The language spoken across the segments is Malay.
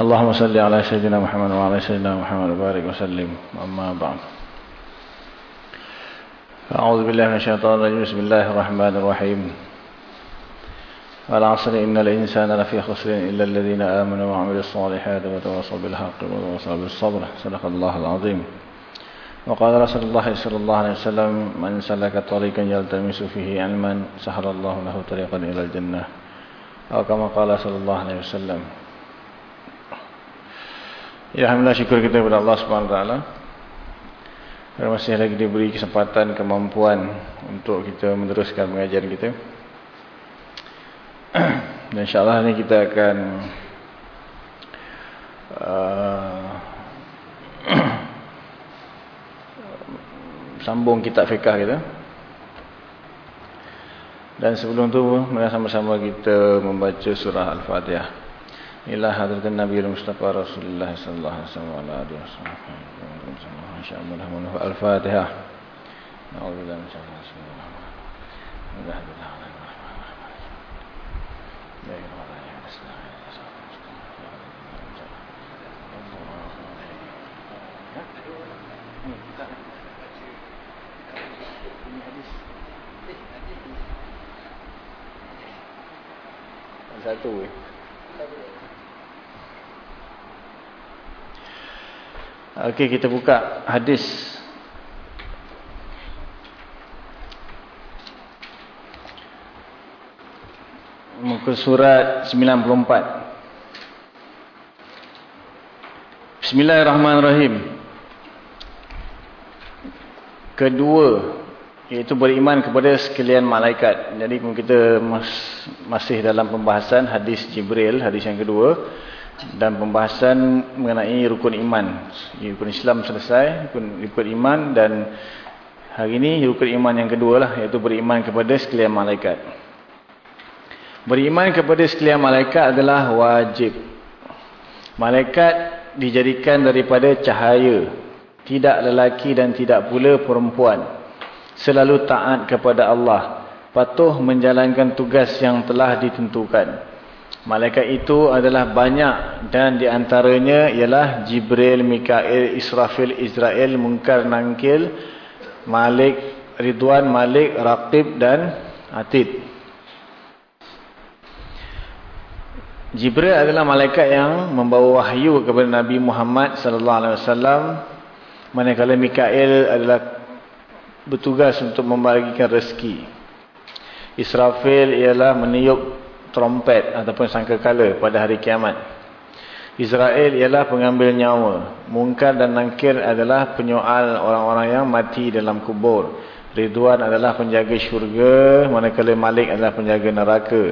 اللهم صل على سيدنا محمد وعلى سيدنا محمد وبارك وسلم. أما بعد. أعوذ بالله من الشيطان الرجيم. بسم الله الرحمن الرحيم. والعصر إن الإنسان لفي خسر إلا الذين آمنوا وعملوا الصالحات وتواصوا بالحق وتواصوا بالصبر. صدق الله العظيم. وقال رسول الله صلى الله عليه وسلم من سلك طريقا يلتمس فيه علما سهل الله له طريقا إلى الجنة. أو كما قال صلى الله عليه وسلم Ya, Alhamdulillah syukur kita kepada Allah SWT masih lagi diberi kesempatan, kemampuan Untuk kita meneruskan pengajian kita. Dan insyaAllah ni kita akan uh, Sambung kitab fiqah kita. Dan sebelum tu Mari sama-sama kita membaca surah Al-Fatihah إلى حضرة النبي المصطفى رسول الله صلى الله عليه وسلم وعلى آله وصحبه إن شاء الله الفاتحة أعوذ بالله من الشيطان الرجيم Satu eh. Okey, kita buka hadis. Muka surat 94. Bismillahirrahmanirrahim. Kedua, iaitu beriman kepada sekalian malaikat. Jadi kita masih dalam pembahasan hadis Jibril, hadis yang kedua dan pembahasan mengenai rukun iman. Rukun Islam selesai, rukun, rukun iman dan hari ini rukun iman yang kedua lah iaitu beriman kepada sekalian malaikat. Beriman kepada sekalian malaikat adalah wajib. Malaikat dijadikan daripada cahaya, tidak lelaki dan tidak pula perempuan. Selalu taat kepada Allah, patuh menjalankan tugas yang telah ditentukan. Malaikat itu adalah banyak dan di antaranya ialah Jibril, Mikail, Israfil, Israel, Munkar, Nangkil, Malik, Ridwan, Malik, Raqib dan Atid. Jibril adalah malaikat yang membawa wahyu kepada Nabi Muhammad sallallahu alaihi wasallam. Manakala Mikail adalah bertugas untuk membagikan rezeki. Israfil ialah meniup trompet ataupun sangkakala pada hari kiamat. Israel ialah pengambil nyawa. Mungkar dan Nangkir adalah penyoal orang-orang yang mati dalam kubur. Ridwan adalah penjaga syurga, manakala Malik adalah penjaga neraka.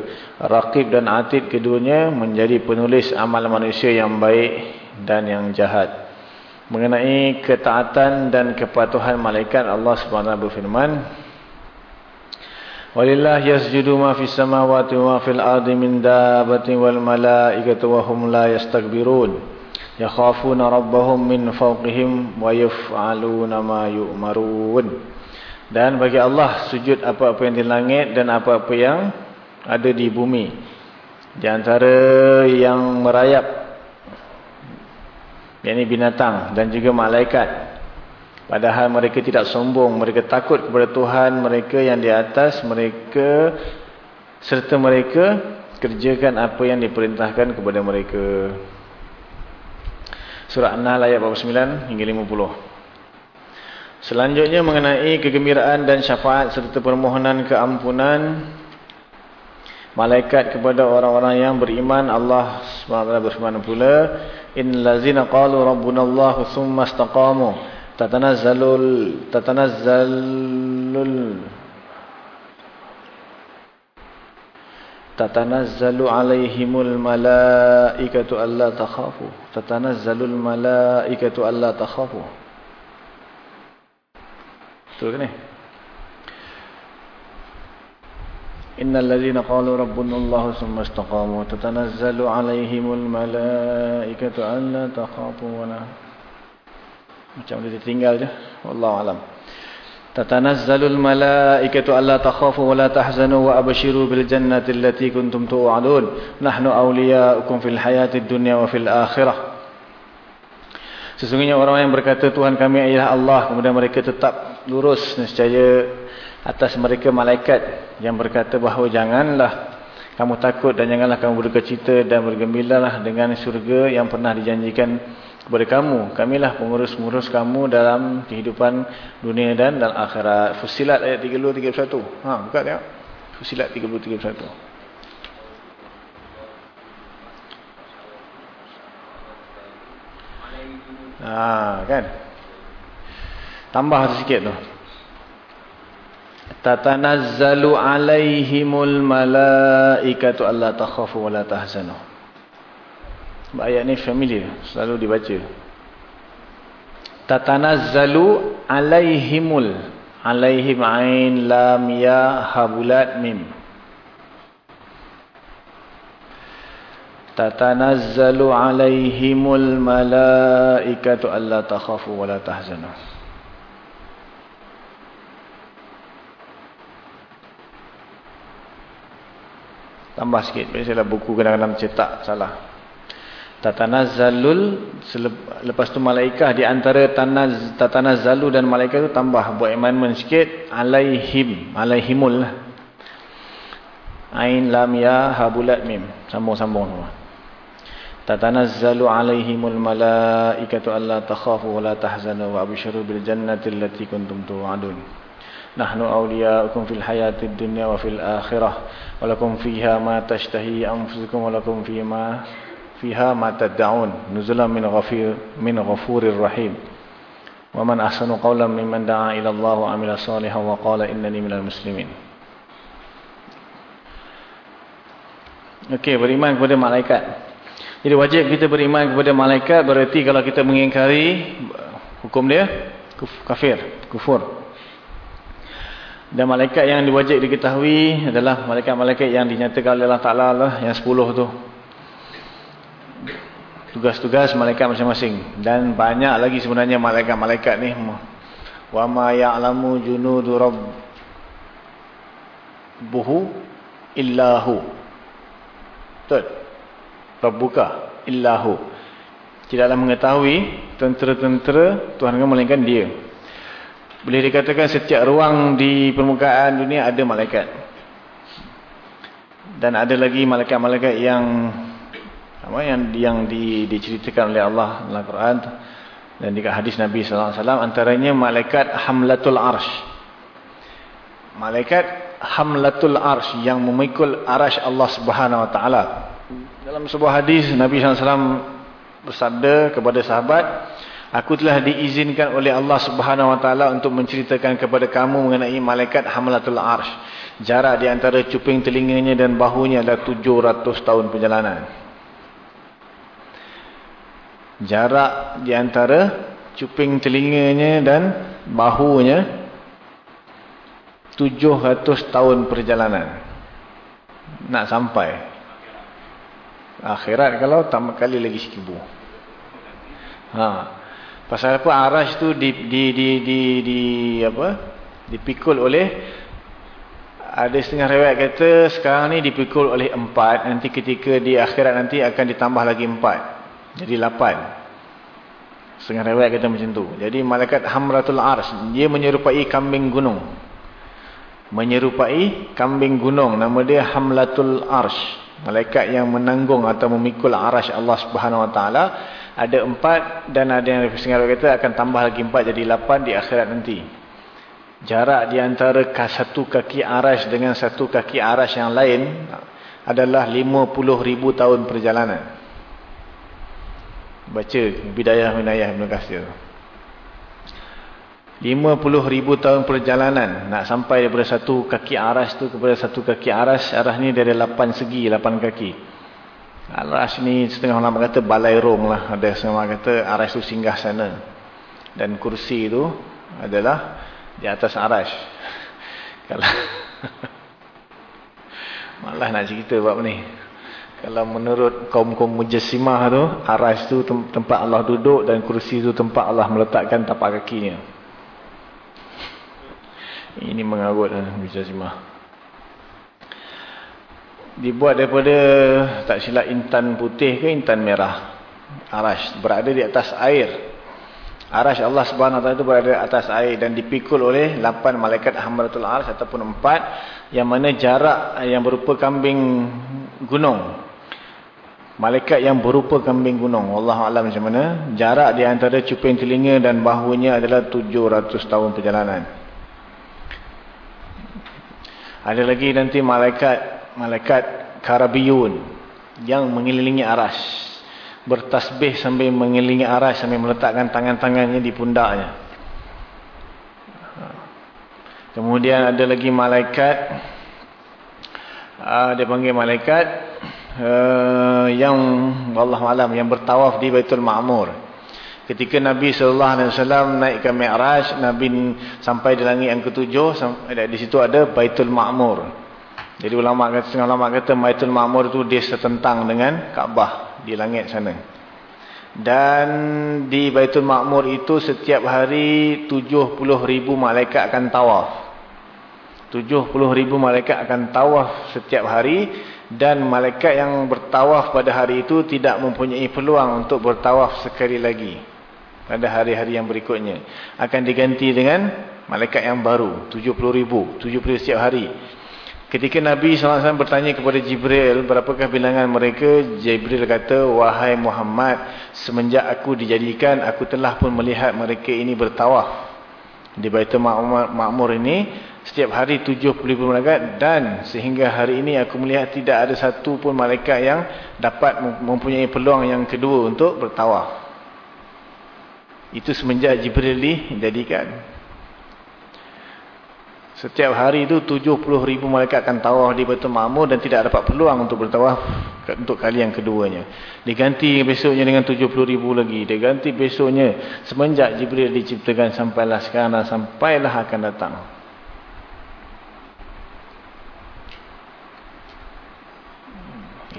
Raqib dan Atid keduanya menjadi penulis amal manusia yang baik dan yang jahat. Mengenai ketaatan dan kepatuhan malaikat Allah Subhanahu berfirman, Walillah yasjudu ma fis samawati wa fil ardi min dabbatin wal malaikatu wa hum la yastakbirun. Yakhafuna rabbahum min fawqihim wa yaf'aluna ma yu'marun. Dan bagi Allah sujud apa-apa yang di langit dan apa-apa yang ada di bumi. Di antara yang merayap yakni binatang dan juga malaikat. Padahal mereka tidak sombong, mereka takut kepada Tuhan mereka yang di atas mereka serta mereka kerjakan apa yang diperintahkan kepada mereka. Surah An-Nahl ayat 49 hingga 50. Selanjutnya mengenai kegembiraan dan syafaat serta permohonan keampunan malaikat kepada orang-orang yang beriman Allah SWT berfirman pula innal ladzina qalu rabbunallahu tsumma istaqamu tatanazzalul tatanazzalul tatanazzalu alaihimul malaikatu alla takhafu tatanazzalul malaikatu alla takhafu betul ke ni innal ladzina qalu rabbuna allah summa istaqamu tatanazzalu alaihimul malaikatu alla takhafu wa la macam dia tinggal je. Wallahualam. Tatanazzalul malaikatu alla takhafu wa la tahzanu wa abashiru bil jannati allati kuntum tu'adun. Nahnu awliya'ukum fil hayatid dunya wa fil akhirah. Sesungguhnya orang yang berkata Tuhan kami ialah Allah. Kemudian mereka tetap lurus. Nescaya atas mereka malaikat yang berkata bahawa janganlah kamu takut dan janganlah kamu berduka cita dan bergembiralah dengan syurga yang pernah dijanjikan kepada kamu. Kamilah pengurus-pengurus kamu dalam kehidupan dunia dan dalam akhirat. Fusilat ayat 30-31. Ha, buka tengok. Fusilat 30-31. Ha, kan? Tambah sikit tu. Tatanazzalu alaihimul malaikatu alla takhafu wa la tahzanu. Ayat ni familiar, selalu dibaca. Tatanazzalu alaihimul. Alaihim ain lam ya habulat mim. Tatanazzalu alaihimul malaikatu alla takhafu wa la tahzanu. Tambah sikit, biasalah buku kadang-kadang cetak salah. Tatanazzalul lepas tu malaikah di antara tanaz tatanazzalu dan malaikah tu tambah buat amendment sikit alaihim alaihimul ain lam ya habulat mim. Sambung-sambung semua. Tatanazzalu alaihimul malaikatu alla takhafu wa la tahzanu wa abshiru bil jannati allati kuntum tu'adun. Nahnu awliya'ukum fil hayatid dunya wa fil akhirah wa lakum fiha ma tashtahi anfusukum wa lakum fiha ma fiha ma tad'un. Nuzulan min ghafir min ghafurir rahim. Wa man ahsanu qawlan mimman da'a ila Allah wa amila salihan wa qala innani minal muslimin. Okey beriman kepada malaikat. Jadi wajib kita beriman kepada malaikat berarti kalau kita mengingkari hukum dia kafir kufur. Dan malaikat yang diwajib diketahui adalah malaikat-malaikat yang dinyatakan oleh Allah Ta'ala lah, yang 10 tu tugas-tugas malaikat masing-masing. Dan banyak lagi sebenarnya malaikat-malaikat ni. Wa ma ya'lamu junudu rabbuhu illahu. Betul? Rabbuka illahu. Tidaklah mengetahui tentera-tentera Tuhan melainkan dia. Boleh dikatakan setiap ruang di permukaan dunia ada malaikat. Dan ada lagi malaikat-malaikat yang apa yang yang di, diceritakan oleh Allah dalam Quran dan di hadis Nabi sallallahu alaihi wasallam antaranya malaikat hamlatul arsh. Malaikat hamlatul arsh yang memikul arsh Allah Subhanahu wa taala. Dalam sebuah hadis Nabi sallallahu bersabda kepada sahabat, aku telah diizinkan oleh Allah Subhanahu wa taala untuk menceritakan kepada kamu mengenai malaikat hamlatul arsh. Jarak di antara cuping telinganya dan bahunya adalah 700 tahun perjalanan jarak di antara cuping telinganya dan bahunya 700 tahun perjalanan. Nak sampai. Akhirat kalau tambah kali lagi seribu ha. pasal apa? Arash tu di, di, di, di, di apa? Dipikul oleh ada setengah rewet kata sekarang ni dipikul oleh empat. Nanti ketika di akhirat nanti akan ditambah lagi empat jadi lapan. Setengah rewet kata macam tu. Jadi malaikat Hamratul Ars. Dia menyerupai kambing gunung. Menyerupai kambing gunung. Nama dia Hamlatul Ars. Malaikat yang menanggung atau memikul arash Allah Subhanahu Wa Taala Ada empat dan ada yang setengah rewet kata akan tambah lagi empat jadi lapan di akhirat nanti. Jarak di antara satu kaki arash dengan satu kaki arash yang lain adalah 50 ribu tahun perjalanan baca bidayah minayah Ibn Qasir 50 ribu tahun perjalanan nak sampai daripada satu kaki aras tu kepada satu kaki aras aras ni dari 8 segi 8 kaki. Aras ni setengah ulama kata balai rong lah. Ada setengah kata aras tu singgah sana. Dan kursi tu adalah di atas aras. Kalau malah nak cerita bab ni kalau menurut kaum-kaum mujassimah tu aras tu tempat Allah duduk dan kursi tu tempat Allah meletakkan tapak kakinya ini mengarut bisa simah. Dibuat daripada tak silap intan putih ke intan merah. Arash berada di atas air. Arash Allah Taala itu berada di atas air dan dipikul oleh 8 malaikat Hamalatul Arsh ataupun 4 yang mana jarak yang berupa kambing gunung. Malaikat yang berupa kambing gunung. Allah alam macam mana? Jarak di antara cuping telinga dan bahunya adalah 700 tahun perjalanan. Ada lagi nanti malaikat malaikat karabiyun yang mengelilingi aras. Bertasbih sambil mengelilingi aras sambil meletakkan tangan-tangannya di pundaknya. Kemudian ada lagi malaikat uh, dia panggil malaikat uh, yang Allah malam yang bertawaf di Baitul Ma'mur. Ketika Nabi sallallahu alaihi wasallam naik ke Mi'raj, Nabi sampai di langit yang ketujuh, di situ ada Baitul Ma'mur. Jadi ulama kata setengah ulama kata Baitul Ma'mur itu dia setentang dengan Kaabah di langit sana. Dan di Baitul Ma'mur itu setiap hari 70 ribu malaikat akan tawaf. 70 ribu malaikat akan tawaf setiap hari dan malaikat yang bertawaf pada hari itu tidak mempunyai peluang untuk bertawaf sekali lagi pada hari-hari yang berikutnya. Akan diganti dengan malaikat yang baru 70 ribu 70 setiap hari. Ketika Nabi SAW bertanya kepada Jibril berapakah bilangan mereka? Jibril kata wahai Muhammad semenjak aku dijadikan aku telah pun melihat mereka ini bertawaf. Di Baitul Ma'mur ini setiap hari 70 ribu malaikat dan sehingga hari ini aku melihat tidak ada satu pun malaikat yang dapat mempunyai peluang yang kedua untuk bertawaf itu semenjak Jibril dijadikan. Setiap hari itu 70 ribu malaikat akan tawaf di Baitul Ma'mur dan tidak dapat peluang untuk bertawaf untuk kali yang keduanya. Diganti besoknya dengan 70 ribu lagi. Diganti besoknya semenjak Jibril diciptakan sampailah sekarang sampailah akan datang.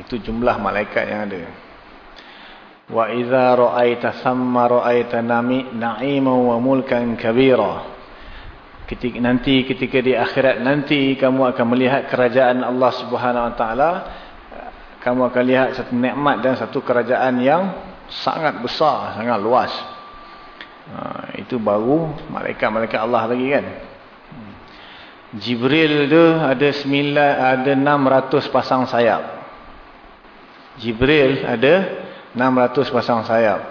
Itu jumlah malaikat yang ada. Wa idza ra'aita thamma ra'aita nami na'iman wa mulkan kabira. Ketika nanti ketika di akhirat nanti kamu akan melihat kerajaan Allah Subhanahu wa taala kamu akan lihat satu nikmat dan satu kerajaan yang sangat besar, sangat luas. Ha, itu baru malaikat-malaikat Allah lagi kan. Jibril tu ada sembilan ada 600 pasang sayap. Jibril ada 600 pasang sayap.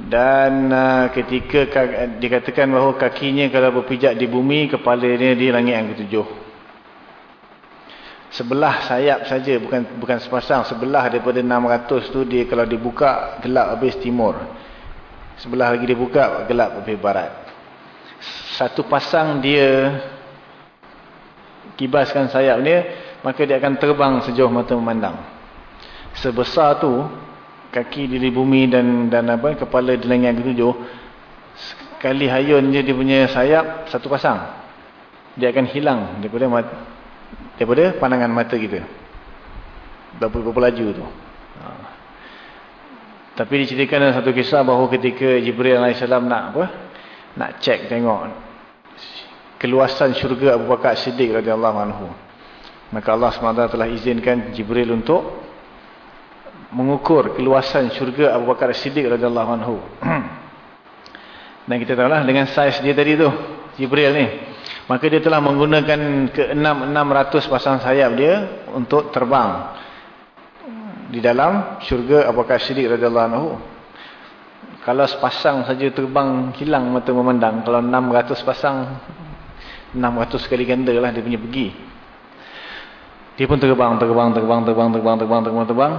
Dan uh, ketika dikatakan bahawa kakinya kalau berpijak di bumi, kepalanya di langit yang ketujuh. Sebelah sayap saja bukan bukan sepasang, sebelah daripada 600 tu dia kalau dibuka gelap habis timur. Sebelah lagi dibuka gelap habis barat. Satu pasang dia kibaskan sayap dia, maka dia akan terbang sejauh mata memandang. Sebesar tu kaki di bumi dan dan apa kepala di langit ketujuh sekali hayun je dia punya sayap satu pasang. Dia akan hilang daripada mata, daripada pandangan mata kita. Berapa berapa laju tu. Ha. tapi diceritakan dalam satu kisah bahawa ketika Jibril AS nak apa nak cek tengok keluasan syurga Abu Bakar Siddiq radhiyallahu anhu. Maka Allah SWT telah izinkan Jibril untuk mengukur keluasan syurga Abu Bakar Siddiq radhiyallahu anhu. Dan kita tahu lah dengan saiz dia tadi tu, Jibril ni. Maka dia telah menggunakan ke 600 pasang sayap dia untuk terbang di dalam syurga Abu Bakar Siddiq radhiyallahu anhu. Kalau sepasang saja terbang hilang mata memandang, kalau 600 pasang 600 kali ganda lah dia punya pergi. Dia pun terbang, terbang, terbang, terbang, terbang, terbang, terbang, terbang.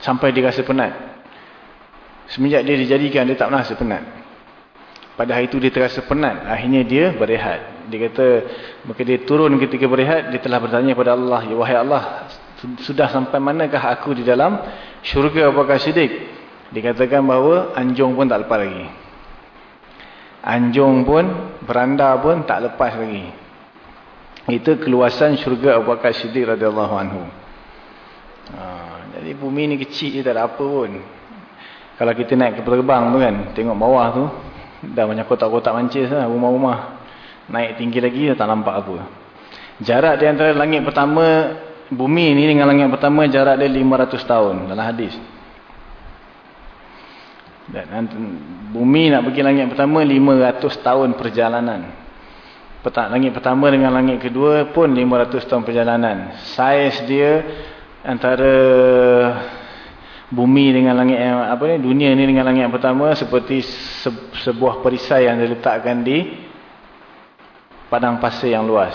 Sampai dia rasa penat. Semenjak dia dijadikan, dia tak pernah rasa penat. pada hari itu dia terasa penat. Akhirnya dia berehat. Dia kata, maka dia turun ketika berehat, dia telah bertanya kepada Allah, Ya wahai Allah, sudah sampai manakah aku di dalam syurga apakah sidik? Dikatakan bahawa anjung pun tak lepas lagi. Anjung pun, beranda pun tak lepas lagi. Itu keluasan syurga Abu Bakar Siddiq radhiyallahu anhu. Ha, jadi bumi ni kecil je tak ada apa pun. Kalau kita naik ke terbang tu kan, tengok bawah tu, dah banyak kotak-kotak mancis lah, rumah-rumah. Naik tinggi lagi, tak nampak apa. Jarak di antara langit pertama, bumi ni dengan langit pertama, jarak dia 500 tahun dalam hadis. Dan bumi nak pergi langit pertama, 500 tahun perjalanan. Langit pertama dengan langit kedua pun 500 tahun perjalanan. Saiz dia antara bumi dengan langit yang apa ni dunia ni dengan langit yang pertama seperti se sebuah perisai yang diletakkan di padang pasir yang luas.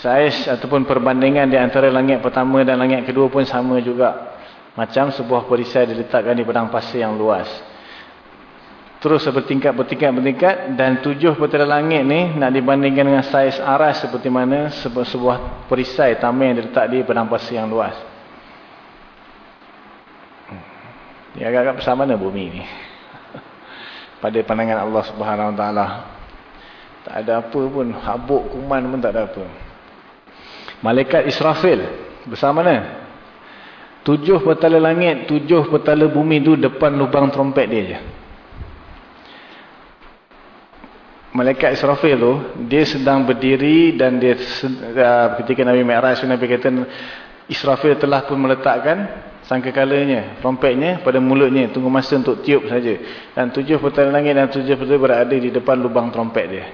Saiz ataupun perbandingan di antara langit pertama dan langit kedua pun sama juga. Macam sebuah perisai diletakkan di padang pasir yang luas. Terus bertingkat, bertingkat, bertingkat dan tujuh petala langit ni nak dibandingkan dengan saiz aras seperti mana sebuah, sebuah perisai tamai yang diletak di padang pasir yang luas. Dia agak-agak besar mana bumi ni? Pada pandangan Allah Subhanahu Wa Taala. Tak ada apa pun, habuk kuman pun tak ada apa. Malaikat Israfil, besar mana? Tujuh petala langit, tujuh petala bumi tu depan lubang trompet dia je. Malaikat Israfil tu, dia sedang berdiri dan dia uh, ketika Nabi Mi'raj Nabi kata Israfil telah pun meletakkan sangkakalanya, trompetnya pada mulutnya, tunggu masa untuk tiup saja. Dan tujuh petala langit dan tujuh petala berada di depan lubang trompet dia.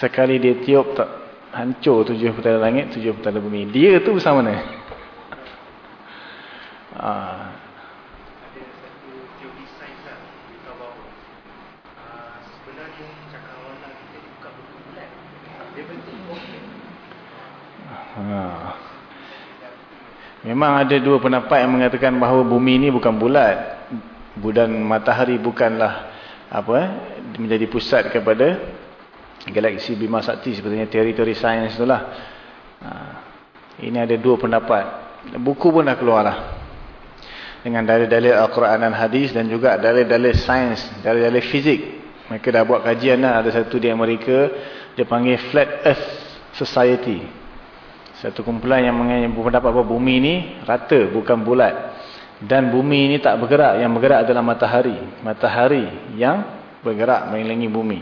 Sekali dia tiup, tak hancur tujuh petala langit, tujuh petala bumi. Dia tu bersama mana? Ha. Memang ada dua pendapat yang mengatakan bahawa bumi ini bukan bulat. Dan matahari bukanlah apa eh, menjadi pusat kepada galaksi Bima Sakti sebenarnya teori-teori sains itulah. Ha, ini ada dua pendapat. Buku pun dah keluar lah. Dengan dalil-dalil Al-Quran dan Hadis dan juga dalil-dalil sains, dalil-dalil fizik. Mereka dah buat kajian lah. Ada satu di Amerika, dia panggil Flat Earth Society. Satu kumpulan yang berpendapat bahawa bumi ini rata, bukan bulat. Dan bumi ini tak bergerak. Yang bergerak adalah matahari. Matahari yang bergerak mengelilingi bumi.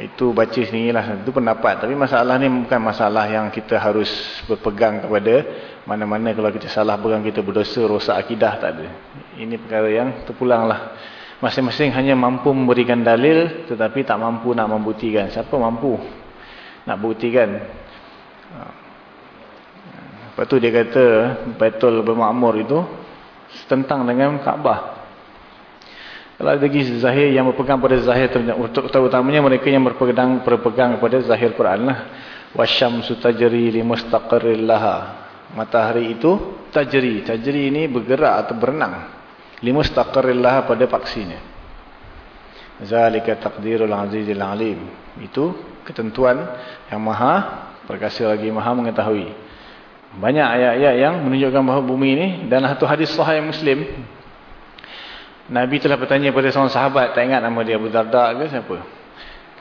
Itu baca sendirilah. Itu pendapat. Tapi masalah ni bukan masalah yang kita harus berpegang kepada mana-mana kalau kita salah pegang kita berdosa, rosak akidah. Tak ada. Ini perkara yang terpulanglah. Masing-masing hanya mampu memberikan dalil tetapi tak mampu nak membuktikan. Siapa mampu? Nak buktikan lepas tu dia kata Baitul Bermakmur itu tentang dengan Kaabah. Kalau ada lagi zahir yang berpegang pada zahir terutamanya mereka yang berpegang berpegang kepada zahir Quran lah. Wasyamsu tajri limustaqarrillaha matahari itu tajri. Tajri ini bergerak atau berenang. Limustaqarrillaha pada paksinya zalika taqdirul azizil alim itu ketentuan yang maha perkasa lagi maha mengetahui. Banyak ayat-ayat yang menunjukkan bahawa bumi ini dan satu hadis sahih Muslim Nabi telah bertanya kepada seorang sahabat, tak ingat nama dia Abu Darda ke siapa?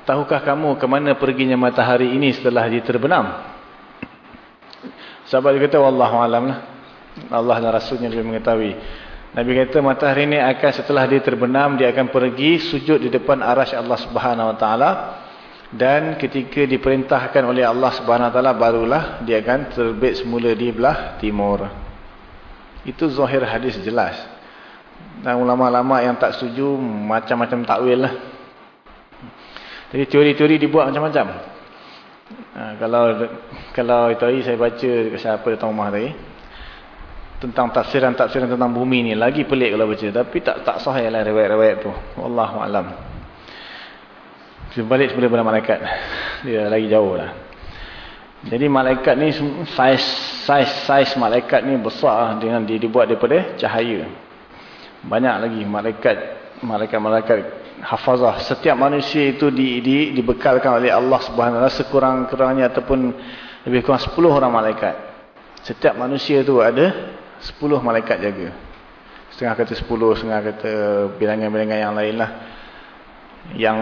Tahukah kamu ke mana perginya matahari ini setelah dia terbenam? Sahabat dia kata, Wallahu alam lah. Allah dan Rasulnya lebih mengetahui. Nabi kata matahari ini akan setelah dia terbenam, dia akan pergi sujud di depan arash Allah subhanahu wa ta'ala dan ketika diperintahkan oleh Allah Subhanahu taala barulah dia akan terbit semula di belah timur. Itu zahir hadis jelas. Dan ulama-ulama yang tak setuju macam-macam takwil lah. Jadi teori-teori dibuat macam-macam. Ha, kalau kalau itu hari saya baca dekat siapa datang rumah tadi tentang tafsiran-tafsiran tentang bumi ni lagi pelik kalau baca tapi tak tak sahih lah riwayat-riwayat tu. Wallahu a'lam. Sebalik sebelum pada malaikat. Dia lagi jauh lah. Jadi malaikat ni saiz saiz saiz malaikat ni besar dengan dia dibuat daripada cahaya. Banyak lagi malaikat malaikat-malaikat hafazah. Setiap manusia itu di, di, dibekalkan oleh Allah Subhanahu sekurang-kurangnya ataupun lebih kurang 10 orang malaikat. Setiap manusia itu ada 10 malaikat jaga. Setengah kata 10, setengah kata bilangan-bilangan yang lain lah. Yang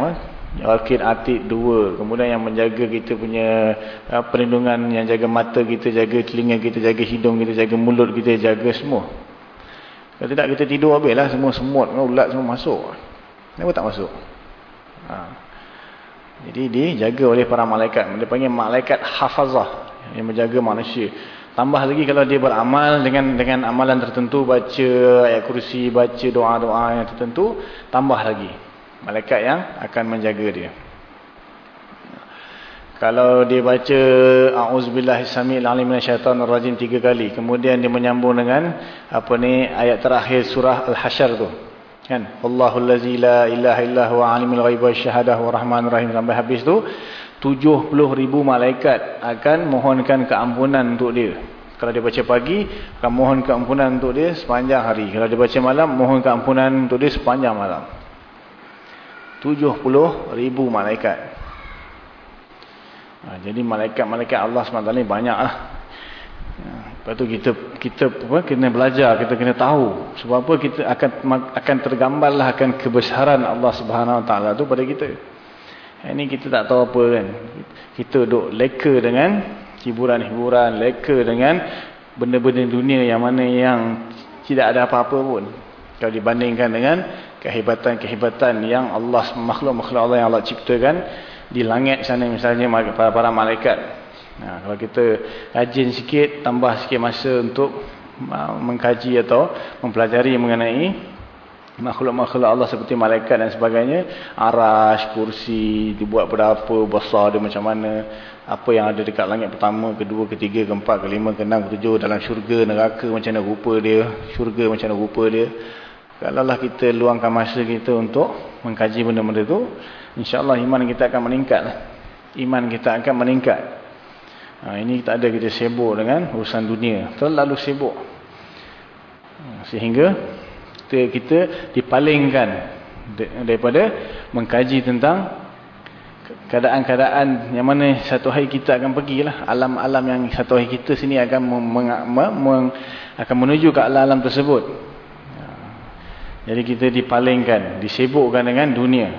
Wakil atik dua. Kemudian yang menjaga kita punya uh, perlindungan, yang jaga mata kita, jaga telinga kita, jaga hidung kita, jaga mulut kita, jaga semua. Kalau tidak kita tidur habis lah semua semut, ulat semua masuk. Kenapa tak masuk? Ha. Jadi dia jaga oleh para malaikat. Dia panggil malaikat hafazah yang menjaga manusia. Tambah lagi kalau dia beramal dengan dengan amalan tertentu, baca ayat kursi, baca doa-doa yang tertentu, tambah lagi. Malaikat yang akan menjaga dia. Kalau dia baca A'udzubillahisamil alim minasyaitanir rajim tiga kali, kemudian dia menyambung dengan apa ni ayat terakhir surah Al-Hasyr tu. Kan? Allahul ladzi la ilaha illa huwa alimul ghaibi wasyahadah warahmanir rahim sampai habis tu 70 ribu malaikat akan mohonkan keampunan untuk dia. Kalau dia baca pagi, akan mohon keampunan untuk dia sepanjang hari. Kalau dia baca malam, mohon keampunan untuk dia sepanjang malam. 70 ribu malaikat. Ha, jadi malaikat-malaikat Allah SWT ni banyak lah. Ha, lepas tu kita kita apa, kena belajar, kita kena tahu. Sebab apa kita akan akan tergambar lah akan kebesaran Allah Taala tu pada kita. Ini kita tak tahu apa kan. Kita duk leka dengan hiburan-hiburan, leka dengan benda-benda dunia yang mana yang tidak ada apa-apa pun. Kalau dibandingkan dengan kehebatan-kehebatan yang Allah makhluk-makhluk Allah yang Allah ciptakan di langit sana misalnya para, para malaikat. Nah, kalau kita rajin sikit, tambah sikit masa untuk uh, mengkaji atau mempelajari mengenai makhluk-makhluk Allah seperti malaikat dan sebagainya, arash, kursi, dibuat berapa besar dia macam mana, apa yang ada dekat langit pertama, kedua, ketiga, keempat, kelima, keenam, ketujuh, dalam syurga, neraka macam mana rupa dia, syurga macam mana rupa dia. Kalaulah kita luangkan masa kita untuk mengkaji benda-benda itu, InsyaAllah iman kita akan meningkat. Iman kita akan meningkat. Ha, ini tak ada kita sibuk dengan urusan dunia. Terlalu sibuk. Ha, sehingga kita, kita dipalingkan daripada mengkaji tentang keadaan-keadaan yang mana satu hari kita akan pergilah. Alam-alam yang satu hari kita sini akan, meng, meng, akan menuju ke alam-alam tersebut. Ha, jadi kita dipalingkan, disibukkan dengan dunia.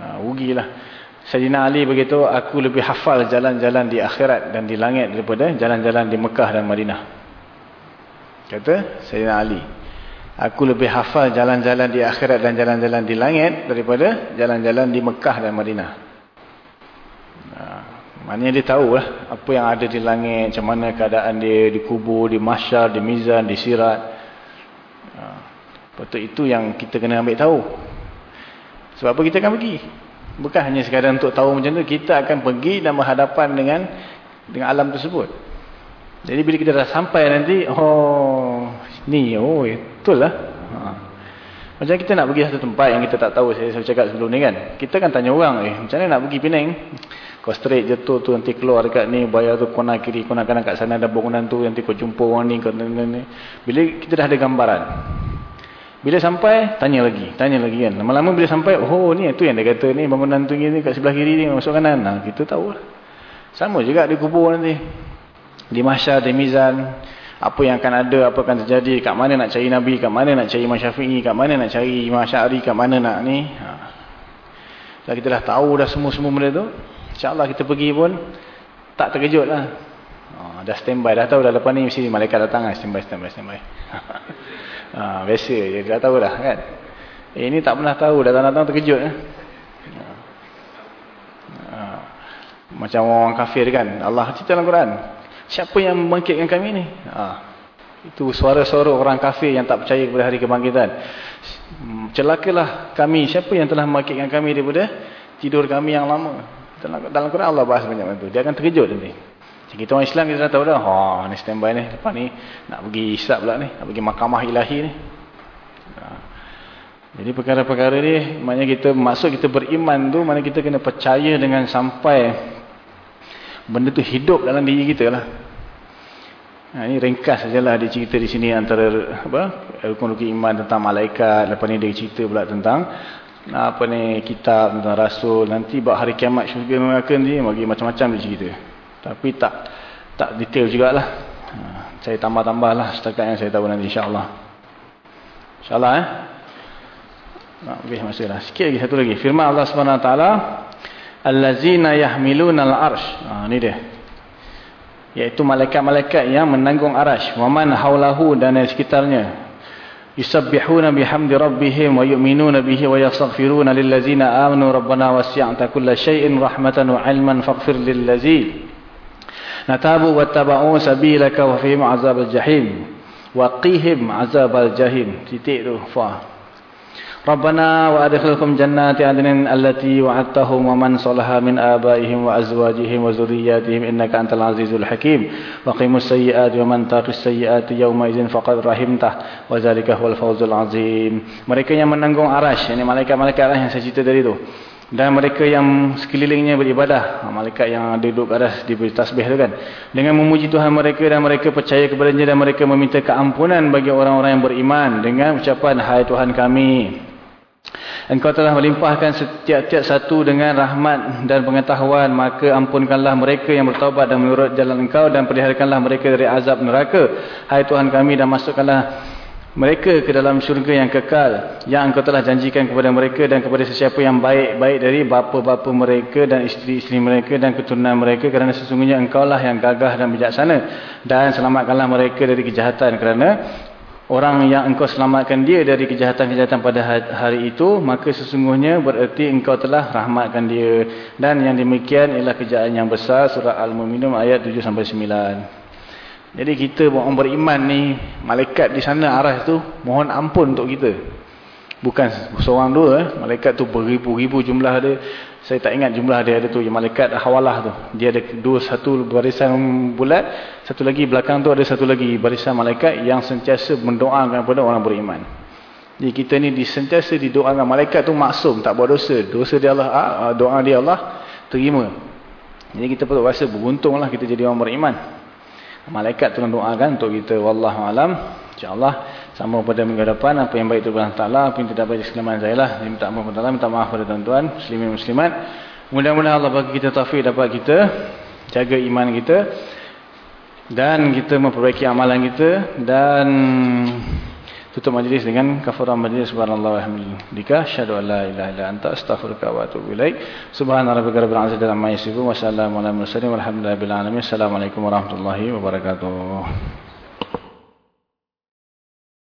Ha, rugilah. Sayyidina Ali begitu, aku lebih hafal jalan-jalan di akhirat dan di langit daripada jalan-jalan di Mekah dan Madinah. Kata Sayyidina Ali. Aku lebih hafal jalan-jalan di akhirat dan jalan-jalan di langit daripada jalan-jalan di Mekah dan Madinah. Maknanya dia tahu lah apa yang ada di langit, macam mana keadaan dia di kubur, di masyar, di mizan, di sirat. Betul itu yang kita kena ambil tahu. Sebab apa kita akan pergi? Bukan hanya sekadar untuk tahu macam tu, kita akan pergi dan berhadapan dengan dengan alam tersebut. Jadi bila kita dah sampai nanti, oh, ni, oh, betul lah. Ha. Macam kita nak pergi satu tempat yang kita tak tahu, saya, saya cakap sebelum ni kan. Kita kan tanya orang, eh, macam mana nak pergi Penang? Kau straight je tu, tu nanti keluar dekat ni, bayar tu kona kiri, kona kanan kat sana ada bangunan tu, nanti kau jumpa orang ni, kau ni, ni. Bila kita dah ada gambaran. Bila sampai, tanya lagi. Tanya lagi kan. Lama-lama bila sampai, oh ni tu yang dia kata ni bangunan tu ni kat sebelah kiri ni masuk kanan. Nah, kita tahu lah. Sama juga di kubur nanti. Di masyar, di mizan. Apa yang akan ada, apa akan terjadi. Kat mana nak cari Nabi, kat mana nak cari Imam Syafi'i, kat mana nak cari Imam Syari, kat mana nak ni. Ha. Kalau kita dah tahu dah semua-semua benda tu. InsyaAllah kita pergi pun tak terkejut lah. Oh, dah standby. Dah tahu dah lepas ni mesti malaikat datang lah. Standby, standby, standby. Ha, biasa je, dah tahu dah kan. Eh, ini tak pernah tahu, datang-datang terkejut. Eh? Ha. Macam orang kafir kan. Allah cerita dalam Quran. Siapa yang membangkitkan kami ni? Ha. Itu suara-suara orang kafir yang tak percaya kepada hari kebangkitan. Celakalah kami. Siapa yang telah membangkitkan kami daripada tidur kami yang lama? Dalam, Quran Allah bahas banyak macam tu. Dia akan terkejut nanti. Kita orang Islam kita dah tahu dah. Ha, ni standby ni. Lepas ni nak pergi isap pula ni. Nak pergi mahkamah ilahi ni. Ha. Jadi perkara-perkara ni maknanya kita maksud kita beriman tu mana kita kena percaya dengan sampai benda tu hidup dalam diri kita lah. Ha, ini ringkas sajalah dia cerita di sini antara apa rukun-rukun iman tentang malaikat. Lepas ni dia cerita pula tentang apa ni kitab tentang rasul. Nanti bab hari kiamat syurga neraka ni bagi macam-macam dia cerita. Tapi tak tak detail jugalah. Ha, saya tambah-tambah lah setakat yang saya tahu nanti insya-Allah. Insya-Allah eh. Nah, okey masih lah. Sikit lagi satu lagi. Firman Allah Subhanahu Wa Taala, "Allazina yahmiluna al-'arsy." Ah ni dia. Yaitu malaikat-malaikat yang menanggung arasy, wa man haulahu dan sekitarnya. Yusabbihuna bihamdi rabbihim wa yu'minuna bihi wa yastaghfiruna lillazina amanu rabbana wasi'ta kulla shay'in rahmatan wa 'ilman faghfir lillazina natabu wattaba'u sabilaka wa fihim 'azabal jahim wa qihim 'azabal jahim. Titik tu fa. Rabbana wa adkhilhum jannati adnin allati wa'adtahum wa man salaha min abaihim wa azwajihim wa zurriyyatihim innaka antal azizul hakim. Wa qimus sayyiati wa man taqis sayyiati yawma idzin wa zalika huwal fawzul azim. Mereka yang menanggung arasy ini malaikat-malaikat lah yang saya cerita tadi tu. Dan mereka yang sekelilingnya beribadah malaikat yang duduk atas diberi tasbih tu kan. Dengan memuji Tuhan mereka dan mereka percaya kepadanya dan mereka meminta keampunan bagi orang-orang yang beriman dengan ucapan hai Tuhan kami Engkau telah melimpahkan setiap-tiap satu dengan rahmat dan pengetahuan. Maka ampunkanlah mereka yang bertaubat dan menurut jalan engkau. Dan perihalakanlah mereka dari azab neraka. Hai Tuhan kami dan masukkanlah mereka ke dalam syurga yang kekal. Yang engkau telah janjikan kepada mereka dan kepada sesiapa yang baik-baik dari bapa-bapa mereka dan isteri-isteri mereka dan keturunan mereka. Kerana sesungguhnya engkau lah yang gagah dan bijaksana. Dan selamatkanlah mereka dari kejahatan. Kerana orang yang engkau selamatkan dia dari kejahatan-kejahatan pada hari itu maka sesungguhnya bererti engkau telah rahmatkan dia. Dan yang demikian ialah kejayaan yang besar surah Al-Mu'minun ayat 7 sampai 9 jadi kita orang beriman ni malaikat di sana arah tu mohon ampun untuk kita. Bukan seorang dua eh. malaikat tu beribu-ribu jumlah dia saya tak ingat jumlah dia ada tu yang malaikat hawalah tu. Dia ada dua satu barisan bulat satu lagi belakang tu ada satu lagi barisan malaikat yang sentiasa mendoakan kepada orang beriman. Jadi kita ni disentiasa didoakan. Malaikat tu maksum tak buat dosa. Dosa dia Allah ah, ah, doa dia Allah terima. Jadi kita perlu rasa beruntung lah kita jadi orang beriman. Malaikat tu doakan untuk kita wallahualam insyaAllah sama pada minggu depan apa yang baik itu Allah Ta'ala apa yang tidak baik kesalahan saya lah saya minta maaf kepada minta maaf kepada tuan-tuan muslimin muslimat. Mudah-mudahan Allah bagi kita taufik dapat kita jaga iman kita dan kita memperbaiki amalan kita dan tutup majlis dengan kafarah majlis. Subhanallah walhamdulillah syahadu an la ilaha illa anta astaghfiruka wa atubu ilaik. Subhanarabbika rabbil izzati amma yasifun wa salamun alal mursalin walhamdulillahi rabbil alamin assalamualaikum warahmatullahi wabarakatuh